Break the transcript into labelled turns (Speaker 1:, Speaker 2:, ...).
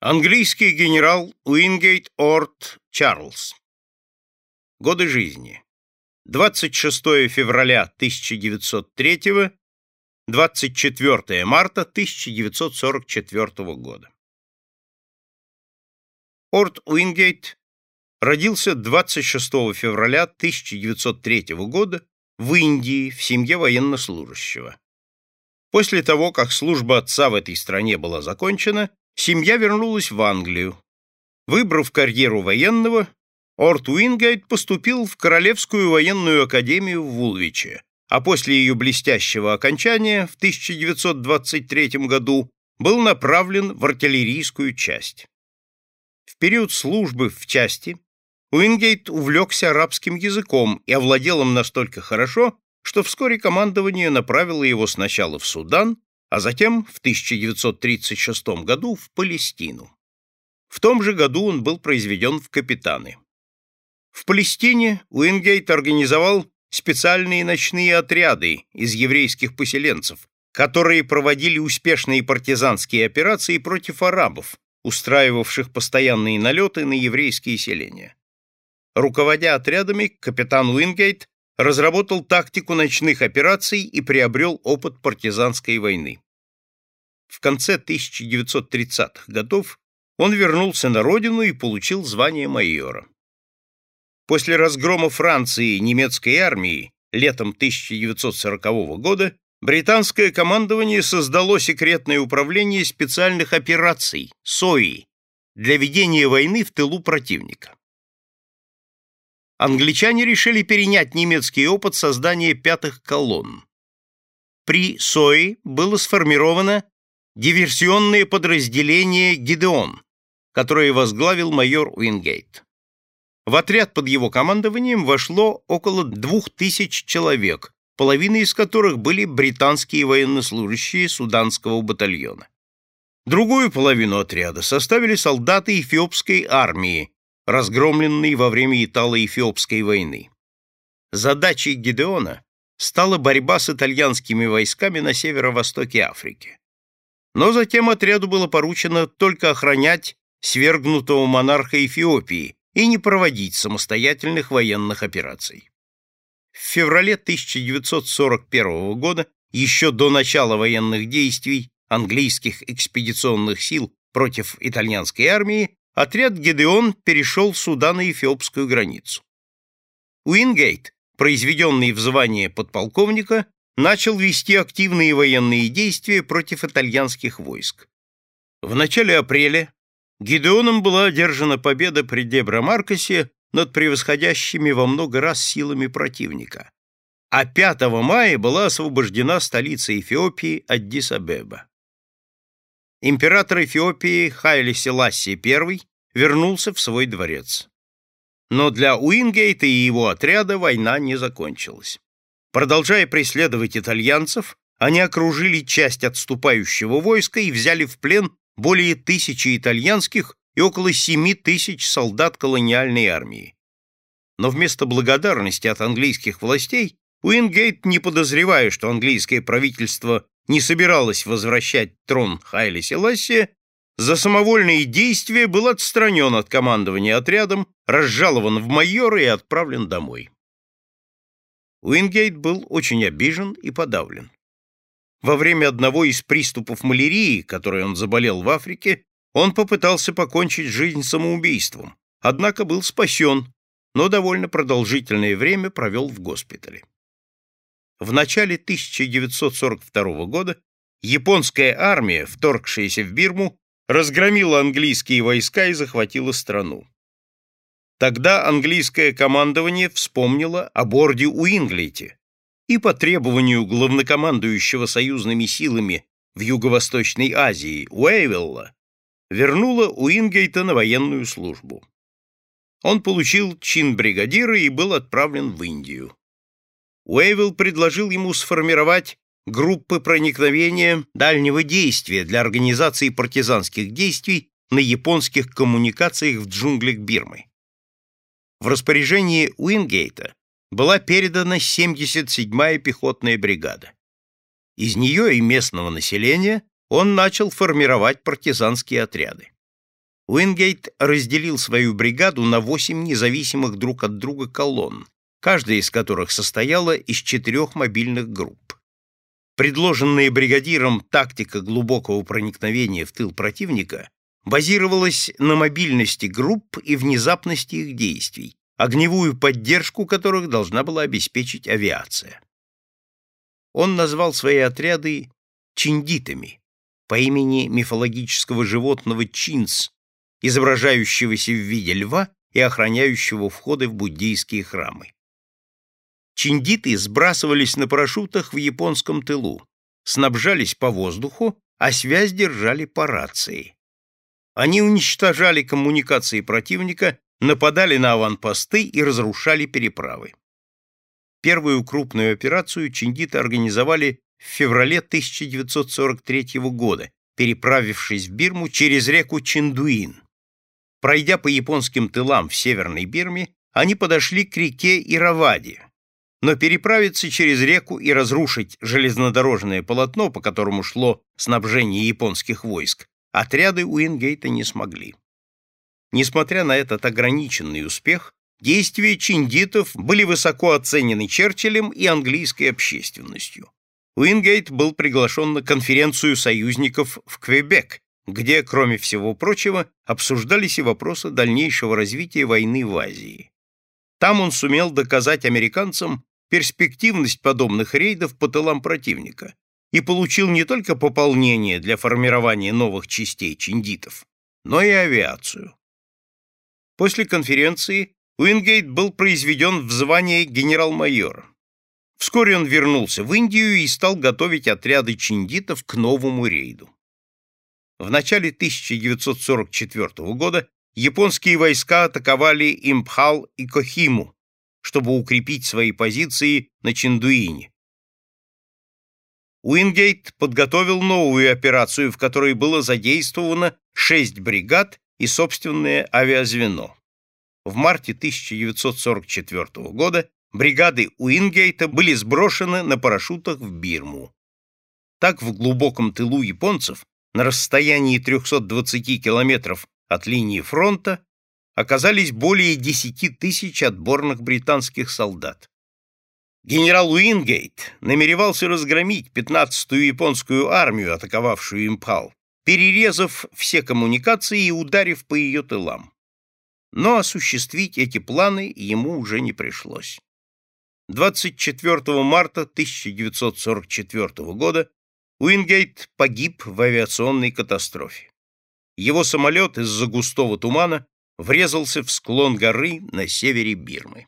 Speaker 1: Английский генерал Уингейт Орд Чарльз. Годы жизни. 26 февраля 1903 24 марта 1944 года. Орд Уингейт родился 26 февраля 1903 года в Индии в семье военнослужащего. После того, как служба отца в этой стране была закончена, семья вернулась в Англию. Выбрав карьеру военного, Орд Уингейт поступил в Королевскую военную академию в Вулвиче, а после ее блестящего окончания в 1923 году был направлен в артиллерийскую часть. В период службы в части Уингейт увлекся арабским языком и овладел им настолько хорошо, что вскоре командование направило его сначала в Судан, а затем в 1936 году в Палестину. В том же году он был произведен в капитаны. В Палестине Уингейт организовал специальные ночные отряды из еврейских поселенцев, которые проводили успешные партизанские операции против арабов, устраивавших постоянные налеты на еврейские селения. Руководя отрядами, капитан Уингейт разработал тактику ночных операций и приобрел опыт партизанской войны. В конце 1930-х годов он вернулся на родину и получил звание майора. После разгрома Франции немецкой армии летом 1940 года британское командование создало секретное управление специальных операций СОИ для ведения войны в тылу противника англичане решили перенять немецкий опыт создания пятых колонн. При СОИ было сформировано диверсионное подразделение «Гидеон», которое возглавил майор Уингейт. В отряд под его командованием вошло около двух тысяч человек, половина из которых были британские военнослужащие суданского батальона. Другую половину отряда составили солдаты эфиопской армии, разгромленный во время Итало-Эфиопской войны. Задачей Гидеона стала борьба с итальянскими войсками на северо-востоке Африки. Но затем отряду было поручено только охранять свергнутого монарха Эфиопии и не проводить самостоятельных военных операций. В феврале 1941 года, еще до начала военных действий английских экспедиционных сил против итальянской армии, отряд Гедеон перешел Судано-Эфиопскую границу. Уингейт, произведенный в звание подполковника, начал вести активные военные действия против итальянских войск. В начале апреля Гидеоном была одержана победа при Дебра-Маркосе над превосходящими во много раз силами противника, а 5 мая была освобождена столица Эфиопии Аддис-Абеба император Эфиопии Хайли Селассий I вернулся в свой дворец. Но для Уингейта и его отряда война не закончилась. Продолжая преследовать итальянцев, они окружили часть отступающего войска и взяли в плен более тысячи итальянских и около семи тысяч солдат колониальной армии. Но вместо благодарности от английских властей Уингейт, не подозревая, что английское правительство не собиралась возвращать трон Хайли Селассия, за самовольные действия был отстранен от командования отрядом, разжалован в майора и отправлен домой. Уингейт был очень обижен и подавлен. Во время одного из приступов малярии, которой он заболел в Африке, он попытался покончить жизнь самоубийством, однако был спасен, но довольно продолжительное время провел в госпитале. В начале 1942 года японская армия, вторгшаяся в Бирму, разгромила английские войска и захватила страну. Тогда английское командование вспомнило о борде Уинглите и по требованию главнокомандующего союзными силами в Юго-Восточной Азии Уэйвелла вернуло Уингейта на военную службу. Он получил чин бригадира и был отправлен в Индию. Уэйвилл предложил ему сформировать группы проникновения дальнего действия для организации партизанских действий на японских коммуникациях в джунглях Бирмы. В распоряжении Уингейта была передана 77-я пехотная бригада. Из нее и местного населения он начал формировать партизанские отряды. Уингейт разделил свою бригаду на восемь независимых друг от друга колонн, каждая из которых состояла из четырех мобильных групп. Предложенная бригадиром тактика глубокого проникновения в тыл противника базировалась на мобильности групп и внезапности их действий, огневую поддержку которых должна была обеспечить авиация. Он назвал свои отряды чиндитами по имени мифологического животного чинс, изображающегося в виде льва и охраняющего входы в буддийские храмы. Чиндиты сбрасывались на парашютах в японском тылу, снабжались по воздуху, а связь держали по рации. Они уничтожали коммуникации противника, нападали на аванпосты и разрушали переправы. Первую крупную операцию чиндиты организовали в феврале 1943 года, переправившись в Бирму через реку Чиндуин. Пройдя по японским тылам в Северной Бирме, они подошли к реке Иравади, но переправиться через реку и разрушить железнодорожное полотно, по которому шло снабжение японских войск, отряды Уингейта не смогли. Несмотря на этот ограниченный успех, действия чиндитов были высоко оценены Черчиллем и английской общественностью. Уингейт был приглашен на конференцию союзников в Квебек, где, кроме всего прочего, обсуждались и вопросы дальнейшего развития войны в Азии. Там он сумел доказать американцам перспективность подобных рейдов по тылам противника и получил не только пополнение для формирования новых частей чиндитов, но и авиацию. После конференции Уингейт был произведен в звание генерал-майора. Вскоре он вернулся в Индию и стал готовить отряды чиндитов к новому рейду. В начале 1944 года японские войска атаковали Импхал и Кохиму, чтобы укрепить свои позиции на Чиндуине. Уингейт подготовил новую операцию, в которой было задействовано шесть бригад и собственное авиазвено. В марте 1944 года бригады Уингейта были сброшены на парашютах в Бирму. Так в глубоком тылу японцев на расстоянии 320 километров от линии фронта оказались более 10 тысяч отборных британских солдат. Генерал Уингейт намеревался разгромить 15-ю японскую армию, атаковавшую Импал, перерезав все коммуникации и ударив по ее тылам. Но осуществить эти планы ему уже не пришлось. 24 марта 1944 года Уингейт погиб в авиационной катастрофе. Его самолет из-за густого тумана врезался в склон горы на севере Бирмы.